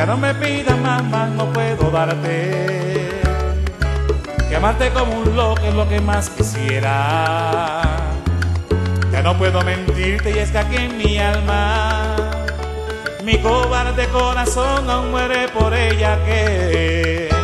Ya no me pidas más, más no puedo darte. Quemarte como un loco es lo que más quisiera. Ya no puedo mentirte y es que aquí en mi alma, mi cobarde corazón no muere por ella que.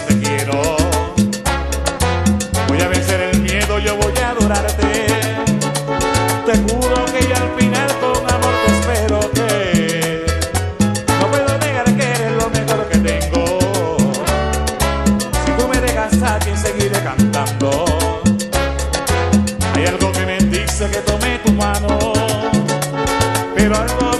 te quiero. Voy a vencer el miedo, yo voy a adorarte. Te juro que yo al final con amor te espero que no puedo negar que eres lo mejor que tengo. Si tú me dejas aquí seguiré cantando. Hay algo que me dice que tome tu mano, pero algo